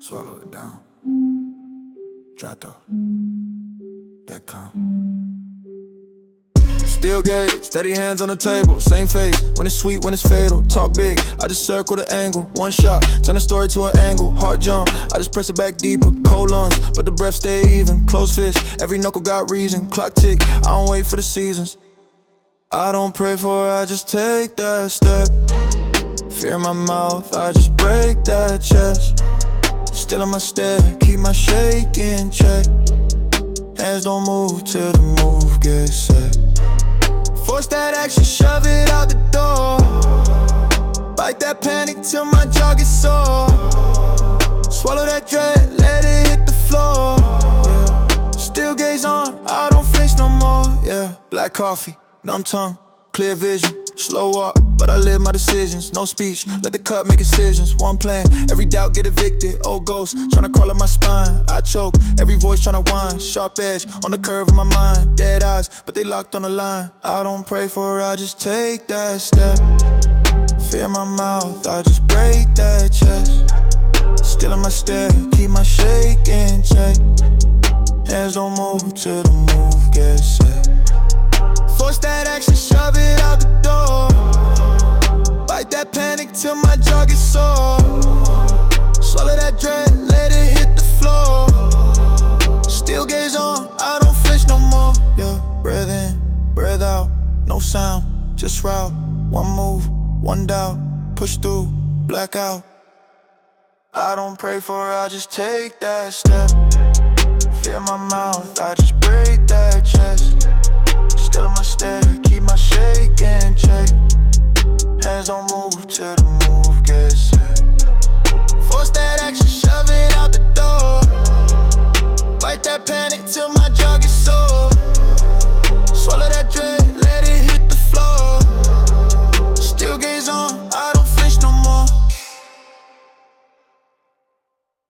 Swallow it down. Trato. That calm. Still gay, steady hands on the table, same face. When it's sweet, when it's fatal. Talk big, I just circle the angle. One shot, turn the story to an angle. Heart jump, I just press it back deeper. Cold lungs, but the breath stay even. Close fist, every knuckle got reason. Clock tick, I don't wait for the seasons. I don't pray for it, I just take that step. Fear my mouth, I just break that chest. Still on my step, keep my shake in check. Hands don't move till the move gets set. Force that action, shove it out the door. Bite that panic till my jaw gets sore. Swallow that dread, let it hit the floor. Yeah. Still gaze on, I don't face no more. Yeah, black coffee, numb tongue, clear vision. Slow up, but I live my decisions. No speech, let the cup make decisions. One plan, every doubt get evicted. Old ghost, tryna crawl up my spine. I choke, every voice tryna whine. Sharp edge on the curve of my mind. Dead eyes, but they locked on the line. I don't pray for it, I just take that step. Fear my mouth, I just break that chest. Still in my step, keep my shake in check. Hands don't move till the move gets no sound, just route. One move, one doubt, push through, blackout. I don't pray for it, I just take that step. Fear my mouth, I just break that chest. Still in my step, keep my shake check. Hands don't move till the move gets set. Force that action, shove it out the door. Bite that panic till my jaw gets